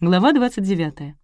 Глава 29.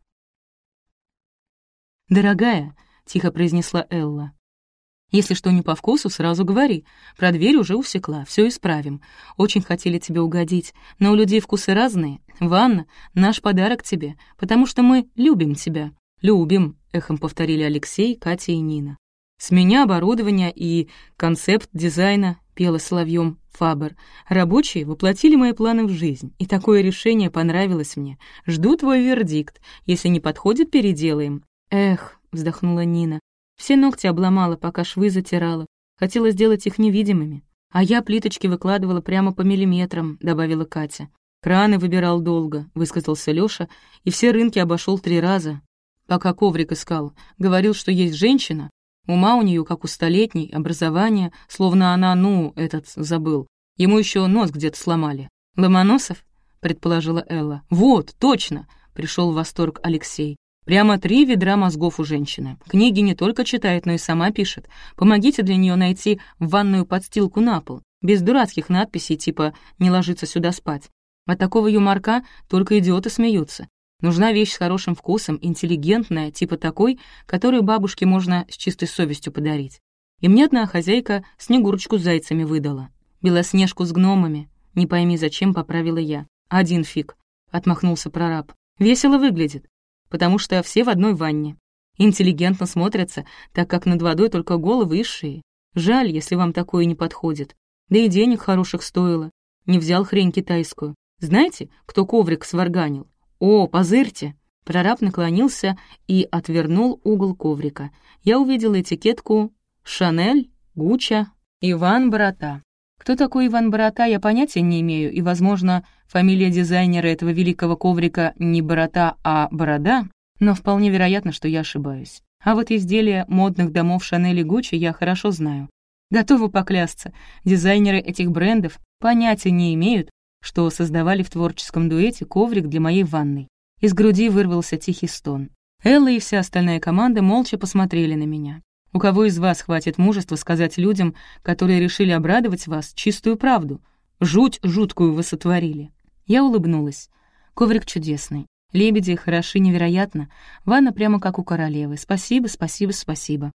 «Дорогая», — тихо произнесла Элла, — «если что не по вкусу, сразу говори. Про дверь уже усекла, все исправим. Очень хотели тебе угодить, но у людей вкусы разные. Ванна — наш подарок тебе, потому что мы любим тебя». «Любим», — эхом повторили Алексей, Катя и Нина. «С меня оборудование и концепт дизайна», — пела соловьем Фабер. «Рабочие воплотили мои планы в жизнь, и такое решение понравилось мне. Жду твой вердикт. Если не подходит, переделаем». «Эх», — вздохнула Нина, — «все ногти обломала, пока швы затирала. Хотела сделать их невидимыми. А я плиточки выкладывала прямо по миллиметрам», — добавила Катя. «Краны выбирал долго», — высказался Лёша, и все рынки обошел три раза, пока коврик искал. Говорил, что есть женщина, Ума у нее как у столетней, образование, словно она, ну, этот, забыл. Ему еще нос где-то сломали. «Ломоносов?» — предположила Элла. «Вот, точно!» — пришел в восторг Алексей. «Прямо три ведра мозгов у женщины. Книги не только читает, но и сама пишет. Помогите для нее найти ванную подстилку на пол, без дурацких надписей типа «не ложиться сюда спать». От такого юморка только идиоты смеются. Нужна вещь с хорошим вкусом, интеллигентная, типа такой, которую бабушке можно с чистой совестью подарить. И мне одна хозяйка снегурочку с зайцами выдала. Белоснежку с гномами. Не пойми, зачем поправила я. Один фиг. Отмахнулся прораб. Весело выглядит. Потому что все в одной ванне. Интеллигентно смотрятся, так как над водой только головы и шеи. Жаль, если вам такое не подходит. Да и денег хороших стоило. Не взял хрень китайскую. Знаете, кто коврик сварганил? «О, позырьте!» Прораб наклонился и отвернул угол коврика. Я увидела этикетку «Шанель», «Гучча», «Иван Борота». Кто такой Иван Борота, я понятия не имею, и, возможно, фамилия дизайнера этого великого коврика не Борота, а Борода, но вполне вероятно, что я ошибаюсь. А вот изделия модных домов Шанель и Гуччи я хорошо знаю. Готова поклясться, дизайнеры этих брендов понятия не имеют, что создавали в творческом дуэте коврик для моей ванной. Из груди вырвался тихий стон. Элла и вся остальная команда молча посмотрели на меня. У кого из вас хватит мужества сказать людям, которые решили обрадовать вас, чистую правду? Жуть жуткую вы сотворили. Я улыбнулась. Коврик чудесный. Лебеди хороши невероятно. Ванна прямо как у королевы. Спасибо, спасибо, спасибо.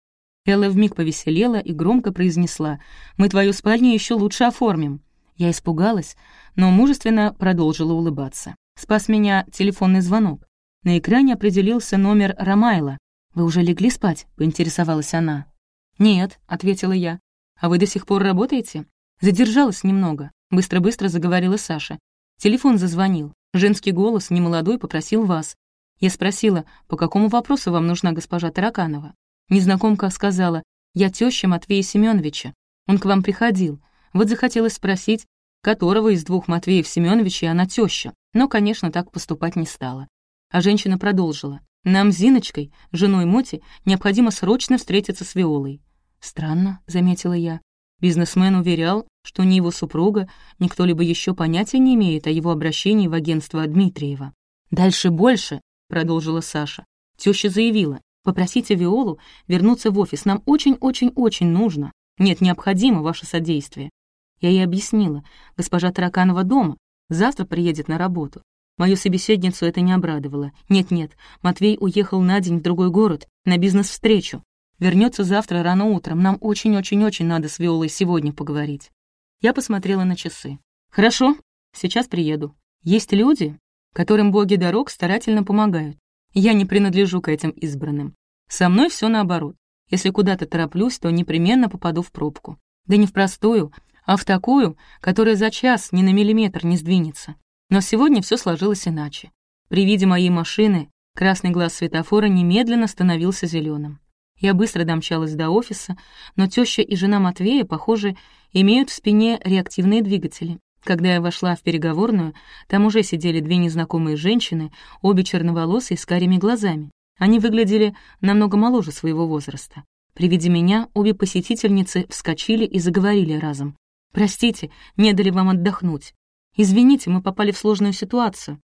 Элла вмиг повеселела и громко произнесла. «Мы твою спальню еще лучше оформим». Я испугалась, но мужественно продолжила улыбаться. Спас меня телефонный звонок. На экране определился номер Ромайла. «Вы уже легли спать?» — поинтересовалась она. «Нет», — ответила я. «А вы до сих пор работаете?» Задержалась немного. Быстро-быстро заговорила Саша. Телефон зазвонил. Женский голос, немолодой, попросил вас. Я спросила, по какому вопросу вам нужна госпожа Тараканова. Незнакомка сказала, я теща Матвея Семеновича. Он к вам приходил. Вот захотелось спросить, которого из двух Матвеев Семеновичей она теща, но, конечно, так поступать не стала. А женщина продолжила. «Нам с Зиночкой, женой Моти, необходимо срочно встретиться с Виолой». «Странно», — заметила я. Бизнесмен уверял, что ни его супруга, ни кто-либо еще понятия не имеет о его обращении в агентство Дмитриева. «Дальше больше», — продолжила Саша. Теща заявила, «Попросите Виолу вернуться в офис, нам очень-очень-очень нужно. Нет, необходимо ваше содействие. Я ей объяснила, госпожа Тараканова дома, завтра приедет на работу. Мою собеседницу это не обрадовало. Нет-нет, Матвей уехал на день в другой город, на бизнес-встречу. Вернется завтра рано утром, нам очень-очень-очень надо с Виолой сегодня поговорить. Я посмотрела на часы. Хорошо, сейчас приеду. Есть люди, которым боги дорог старательно помогают. Я не принадлежу к этим избранным. Со мной все наоборот. Если куда-то тороплюсь, то непременно попаду в пробку. Да не в простую, а в такую, которая за час ни на миллиметр не сдвинется. Но сегодня все сложилось иначе. При виде моей машины красный глаз светофора немедленно становился зеленым. Я быстро домчалась до офиса, но теща и жена Матвея, похоже, имеют в спине реактивные двигатели. Когда я вошла в переговорную, там уже сидели две незнакомые женщины, обе черноволосые с карими глазами. Они выглядели намного моложе своего возраста. При виде меня обе посетительницы вскочили и заговорили разом. Простите, не дали вам отдохнуть. Извините, мы попали в сложную ситуацию.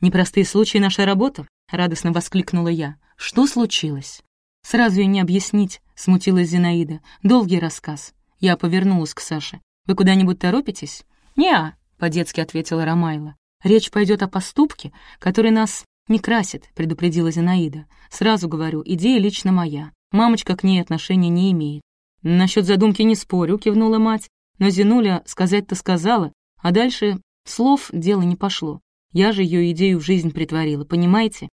Непростые случаи наша работа, радостно воскликнула я. Что случилось? Сразу и не объяснить, смутилась Зинаида. Долгий рассказ. Я повернулась к Саше. «Вы куда-нибудь торопитесь?» «Не-а», по-детски ответила Ромайла. «Речь пойдет о поступке, который нас не красит», — предупредила Зинаида. «Сразу говорю, идея лично моя. Мамочка к ней отношения не имеет». «Насчет задумки не спорю», — кивнула мать. Но Зинуля сказать-то сказала, а дальше слов дело не пошло. Я же ее идею в жизнь притворила, понимаете?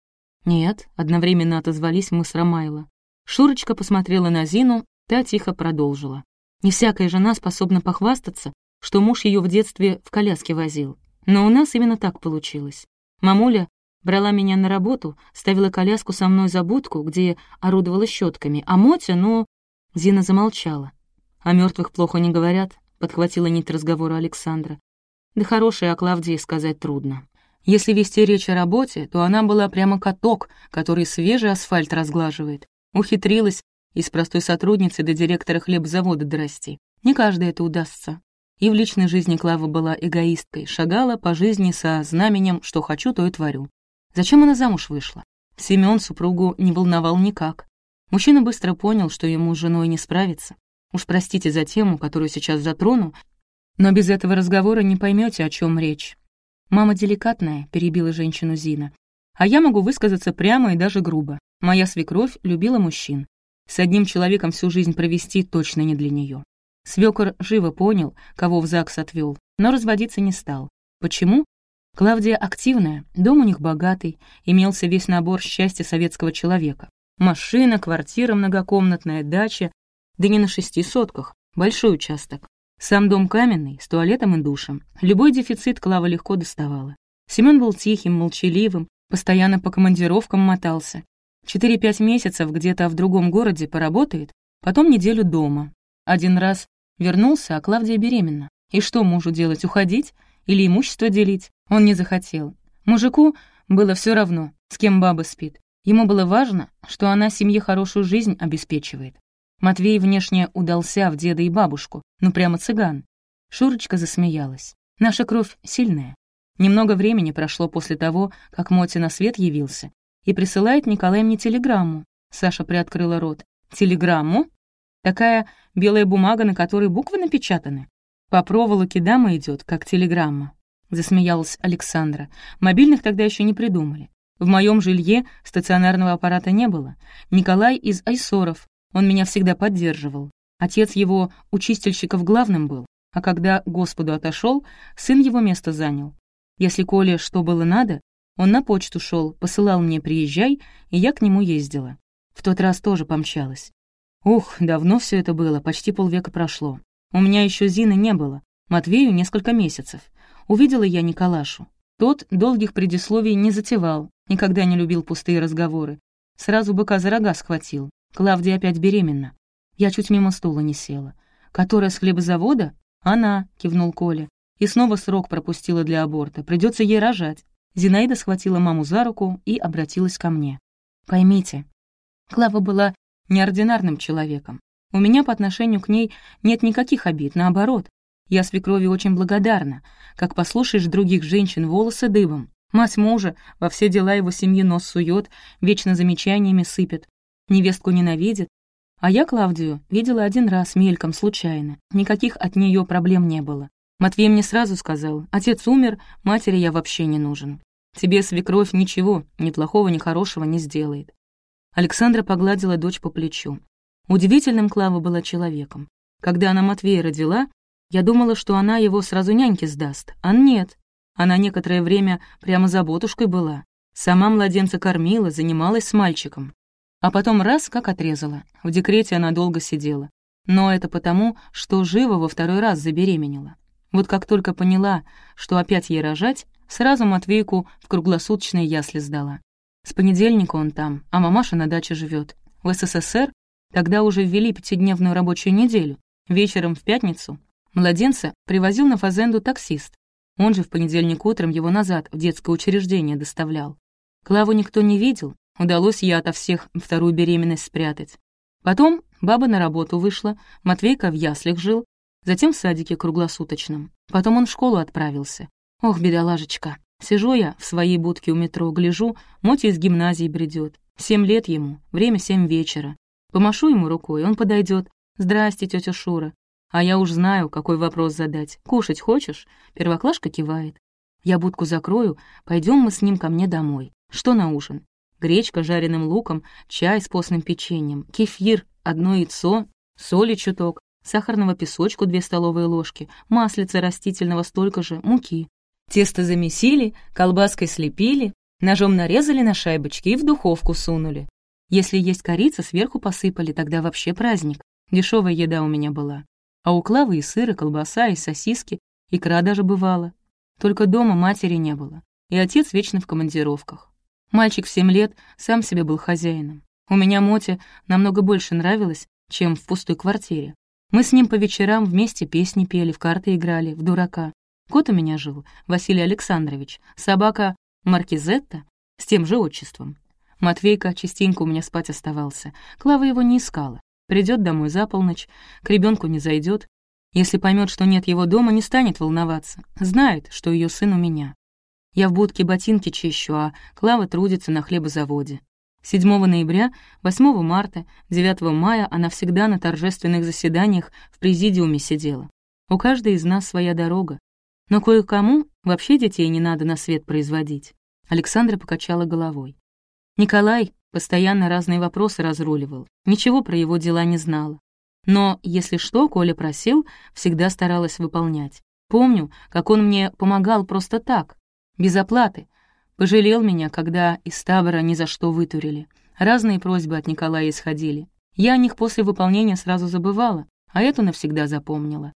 «Нет», — одновременно отозвались мы с Ромайло. Шурочка посмотрела на Зину, та тихо продолжила. «Не всякая жена способна похвастаться, что муж ее в детстве в коляске возил. Но у нас именно так получилось. Мамуля брала меня на работу, ставила коляску со мной за будку, где орудовала щетками, а Мотя, ну...» Зина замолчала. «О мертвых плохо не говорят», — подхватила нить разговора Александра. «Да хорошее о Клавдии сказать трудно. Если вести речь о работе, то она была прямо каток, который свежий асфальт разглаживает. Ухитрилась из простой сотрудницы до директора хлебзавода дорасти. Не каждый это удастся. И в личной жизни Клава была эгоисткой, шагала по жизни со знаменем «что хочу, то и творю». Зачем она замуж вышла? Семён супругу не волновал никак. Мужчина быстро понял, что ему с женой не справиться. Уж простите за тему, которую сейчас затрону, но без этого разговора не поймете, о чем речь. «Мама деликатная», — перебила женщину Зина. «А я могу высказаться прямо и даже грубо. Моя свекровь любила мужчин. С одним человеком всю жизнь провести точно не для нее. Свекор живо понял, кого в ЗАГС отвел, но разводиться не стал. Почему? Клавдия активная, дом у них богатый, имелся весь набор счастья советского человека. Машина, квартира многокомнатная, дача, да не на шести сотках, большой участок. Сам дом каменный, с туалетом и душем. Любой дефицит Клава легко доставала. Семён был тихим, молчаливым, постоянно по командировкам мотался. Четыре-пять месяцев где-то в другом городе поработает, потом неделю дома. Один раз вернулся, а Клавдия беременна. И что мужу делать, уходить? Или имущество делить? Он не захотел. Мужику было все равно, с кем баба спит. Ему было важно, что она семье хорошую жизнь обеспечивает. Матвей внешне удался в деда и бабушку, ну прямо цыган. Шурочка засмеялась. Наша кровь сильная. Немного времени прошло после того, как Мотя на свет явился, и присылает Николай мне телеграмму. Саша приоткрыла рот. «Телеграмму? Такая белая бумага, на которой буквы напечатаны. По проволоке дама идет, как телеграмма». Засмеялась Александра. Мобильных тогда еще не придумали. В моем жилье стационарного аппарата не было. Николай из Айсоров, он меня всегда поддерживал. Отец его у чистильщиков главным был, а когда Господу отошел, сын его место занял. Если Коле что было надо, он на почту шел, посылал мне «приезжай», и я к нему ездила. В тот раз тоже помчалась. Ух, давно все это было, почти полвека прошло. У меня еще Зины не было, Матвею несколько месяцев. Увидела я Николашу. Тот долгих предисловий не затевал, никогда не любил пустые разговоры. Сразу быка за рога схватил. Клавдия опять беременна. Я чуть мимо стула не села. «Которая с хлебозавода?» «Она», — кивнул Коля. «И снова срок пропустила для аборта. Придется ей рожать». Зинаида схватила маму за руку и обратилась ко мне. «Поймите, Клава была неординарным человеком. У меня по отношению к ней нет никаких обид, наоборот. Я свекрови очень благодарна. Как послушаешь других женщин, волосы дыбом. Мать мужа во все дела его семьи нос сует, вечно замечаниями сыпет невестку ненавидит. А я Клавдию видела один раз мельком, случайно. Никаких от нее проблем не было. Матвей мне сразу сказал, отец умер, матери я вообще не нужен. Тебе свекровь ничего, ни плохого, ни хорошего не сделает. Александра погладила дочь по плечу. Удивительным Клава была человеком. Когда она Матвея родила, я думала, что она его сразу няньке сдаст, а нет. Она некоторое время прямо заботушкой была. Сама младенца кормила, занималась с мальчиком. А потом раз как отрезала. В декрете она долго сидела. Но это потому, что живо во второй раз забеременела. Вот как только поняла, что опять ей рожать, сразу Матвейку в круглосуточные ясли сдала. С понедельника он там, а мамаша на даче живет. В СССР тогда уже ввели пятидневную рабочую неделю. Вечером в пятницу младенца привозил на фазенду таксист. Он же в понедельник утром его назад в детское учреждение доставлял. Клаву никто не видел, Удалось я ото всех вторую беременность спрятать. Потом баба на работу вышла, Матвейка в яслях жил, затем в садике круглосуточном. Потом он в школу отправился. Ох, бедолагочка. Сижу я в своей будке у метро, гляжу, Мотя из гимназии бредет. Семь лет ему, время семь вечера. Помашу ему рукой, он подойдет. «Здрасте, тетя Шура». А я уж знаю, какой вопрос задать. «Кушать хочешь?» Первоклашка кивает. «Я будку закрою, пойдем мы с ним ко мне домой. Что на ужин?» Гречка с жареным луком, чай с постным печеньем, кефир, одно яйцо, соли чуток, сахарного песочку две столовые ложки, маслица растительного столько же, муки. Тесто замесили, колбаской слепили, ножом нарезали на шайбочки и в духовку сунули. Если есть корица, сверху посыпали, тогда вообще праздник. Дешевая еда у меня была. А у Клавы и сыр, колбаса, и сосиски, икра даже бывала. Только дома матери не было, и отец вечно в командировках. Мальчик в семь лет сам себе был хозяином. У меня Моте намного больше нравилось, чем в пустой квартире. Мы с ним по вечерам вместе песни пели, в карты играли, в дурака. Кот у меня жил, Василий Александрович, собака Маркизетта с тем же отчеством. Матвейка частенько у меня спать оставался. Клава его не искала. Придет домой за полночь, к ребенку не зайдет. Если поймет, что нет его дома, не станет волноваться. Знает, что ее сын у меня. Я в будке ботинки чищу, а Клава трудится на хлебозаводе. 7 ноября, 8 марта, 9 мая она всегда на торжественных заседаниях в президиуме сидела. У каждой из нас своя дорога. Но кое-кому вообще детей не надо на свет производить. Александра покачала головой. Николай постоянно разные вопросы разруливал, ничего про его дела не знала. Но, если что, Коля просил, всегда старалась выполнять. Помню, как он мне помогал просто так, без оплаты. Пожалел меня, когда из табора ни за что вытурили. Разные просьбы от Николая исходили. Я о них после выполнения сразу забывала, а эту навсегда запомнила.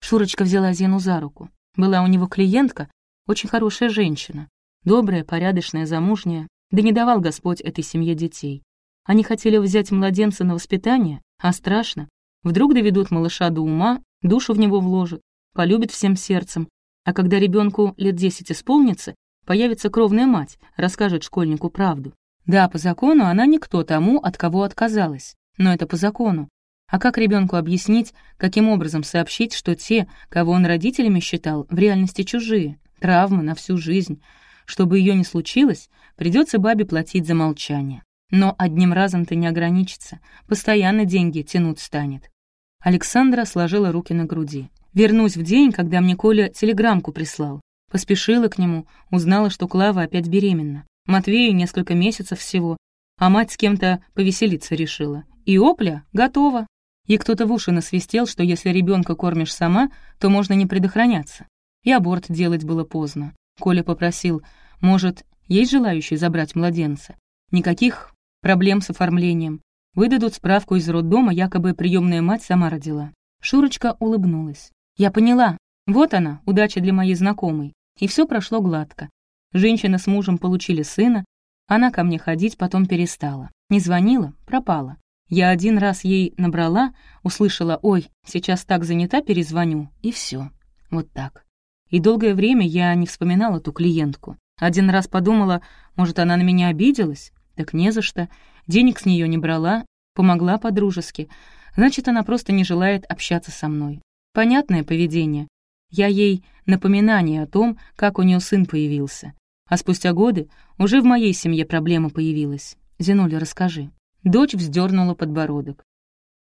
Шурочка взяла Зену за руку. Была у него клиентка, очень хорошая женщина. Добрая, порядочная, замужняя. Да не давал Господь этой семье детей. Они хотели взять младенца на воспитание, а страшно. Вдруг доведут малыша до ума, душу в него вложат, полюбит всем сердцем, а когда ребенку лет десять исполнится, появится кровная мать, расскажет школьнику правду. Да, по закону она никто тому, от кого отказалась. Но это по закону. А как ребенку объяснить, каким образом сообщить, что те, кого он родителями считал, в реальности чужие, травмы на всю жизнь? Чтобы ее не случилось, придется бабе платить за молчание. Но одним разом-то не ограничится, постоянно деньги тянуть станет. Александра сложила руки на груди. Вернусь в день, когда мне Коля телеграмку прислал. Поспешила к нему, узнала, что Клава опять беременна. Матвею несколько месяцев всего, а мать с кем-то повеселиться решила. И опля готова. И кто-то в уши насвистел, что если ребенка кормишь сама, то можно не предохраняться. И аборт делать было поздно. Коля попросил, может, есть желающий забрать младенца? Никаких проблем с оформлением. Выдадут справку из роддома, якобы приемная мать сама родила. Шурочка улыбнулась. Я поняла. Вот она, удача для моей знакомой. И все прошло гладко. Женщина с мужем получили сына, она ко мне ходить потом перестала. Не звонила, пропала. Я один раз ей набрала, услышала «Ой, сейчас так занята, перезвоню», и все. Вот так. И долгое время я не вспоминала ту клиентку. Один раз подумала, может, она на меня обиделась? Так не за что. Денег с нее не брала, помогла по-дружески. Значит, она просто не желает общаться со мной. Понятное поведение. Я ей напоминание о том, как у нее сын появился. А спустя годы уже в моей семье проблема появилась. Зинуля, расскажи. Дочь вздернула подбородок.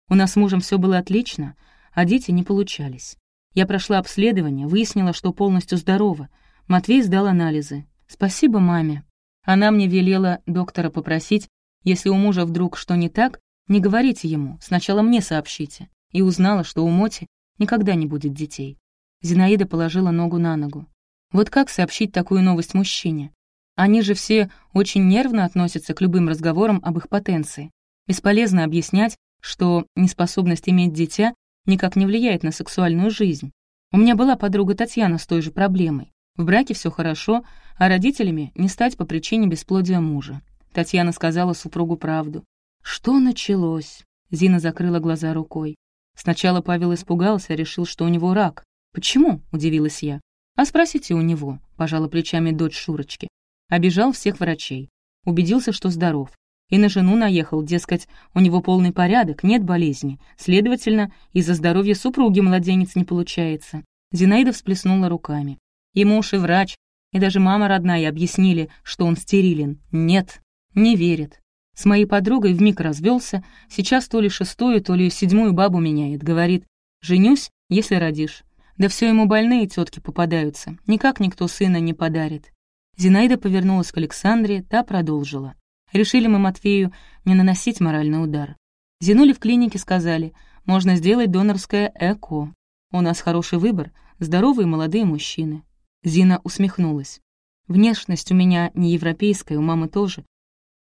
У нас с мужем все было отлично, а дети не получались. Я прошла обследование, выяснила, что полностью здорова. Матвей сдал анализы. Спасибо маме. Она мне велела доктора попросить, если у мужа вдруг что не так, не говорите ему, сначала мне сообщите. И узнала, что у Моти никогда не будет детей. Зинаида положила ногу на ногу. Вот как сообщить такую новость мужчине? Они же все очень нервно относятся к любым разговорам об их потенции. Бесполезно объяснять, что неспособность иметь дитя никак не влияет на сексуальную жизнь. У меня была подруга Татьяна с той же проблемой. В браке все хорошо, а родителями не стать по причине бесплодия мужа. Татьяна сказала супругу правду. «Что началось?» Зина закрыла глаза рукой. Сначала Павел испугался, решил, что у него рак. «Почему?» — удивилась я. «А спросите у него», — пожала плечами дочь Шурочки. Обежал всех врачей. Убедился, что здоров. И на жену наехал, дескать, у него полный порядок, нет болезни. Следовательно, из-за здоровья супруги младенец не получается. Зинаида всплеснула руками. И муж, и врач, и даже мама родная объяснили, что он стерилен. Нет, не верит. С моей подругой вмиг развелся, сейчас то ли шестую, то ли седьмую бабу меняет, говорит, Женюсь, если родишь. Да все ему больные тетки попадаются. Никак никто сына не подарит. Зинаида повернулась к Александре, та продолжила. Решили мы Матвею не наносить моральный удар. Зинули в клинике, сказали, можно сделать донорское ЭКО. У нас хороший выбор, здоровые молодые мужчины. Зина усмехнулась. Внешность у меня не европейская, у мамы тоже.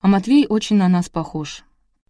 А Матвей очень на нас похож.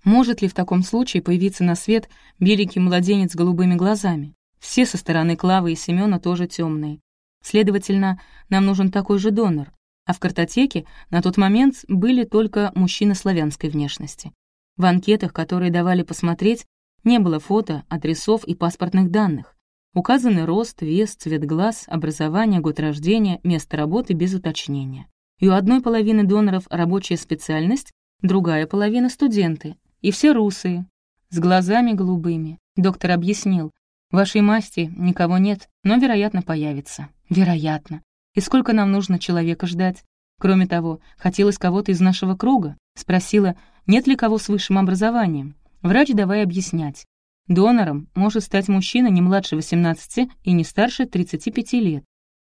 Может ли в таком случае появиться на свет великий младенец с голубыми глазами? Все со стороны Клавы и Семёна тоже темные. Следовательно, нам нужен такой же донор. А в картотеке на тот момент были только мужчины славянской внешности. В анкетах, которые давали посмотреть, не было фото, адресов и паспортных данных. Указаны рост, вес, цвет глаз, образование, год рождения, место работы без уточнения. И у одной половины доноров рабочая специальность, другая половина — студенты. И все русые, с глазами голубыми. Доктор объяснил, вашей масти никого нет, но, вероятно, появится. Вероятно. И сколько нам нужно человека ждать? Кроме того, хотелось кого-то из нашего круга. Спросила, нет ли кого с высшим образованием. Врач давай объяснять. Донором может стать мужчина не младше 18 и не старше 35 лет.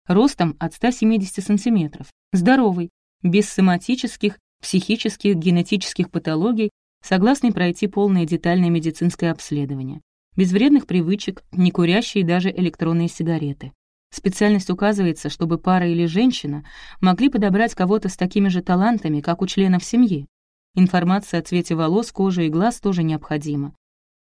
Ростом от 170 сантиметров. Здоровый, без соматических, психических, генетических патологий, согласный пройти полное детальное медицинское обследование. Без вредных привычек, не курящие даже электронные сигареты. Специальность указывается, чтобы пара или женщина могли подобрать кого-то с такими же талантами, как у членов семьи. Информация о цвете волос, кожи и глаз тоже необходима.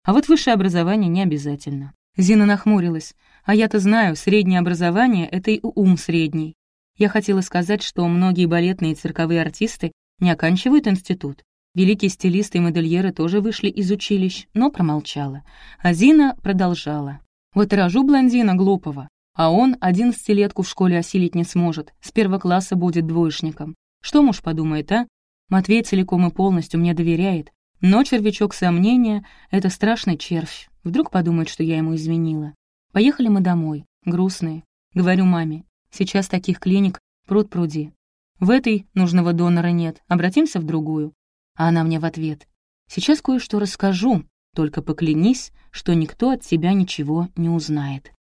А вот высшее образование не обязательно. Зина нахмурилась. А я-то знаю, среднее образование — это и ум средний. Я хотела сказать, что многие балетные и цирковые артисты не оканчивают институт. Великие стилисты и модельеры тоже вышли из училищ, но промолчала. А Зина продолжала. Вот рожу блондина глупого, а он одиннадцатилетку в школе осилить не сможет, с первого класса будет двоечником. Что муж подумает, а? Матвей целиком и полностью мне доверяет, но червячок сомнения — это страшный червь. Вдруг подумает, что я ему изменила. Поехали мы домой, грустные. Говорю маме, сейчас таких клиник пруд пруди. В этой нужного донора нет, обратимся в другую. А она мне в ответ, сейчас кое-что расскажу, только поклянись, что никто от тебя ничего не узнает.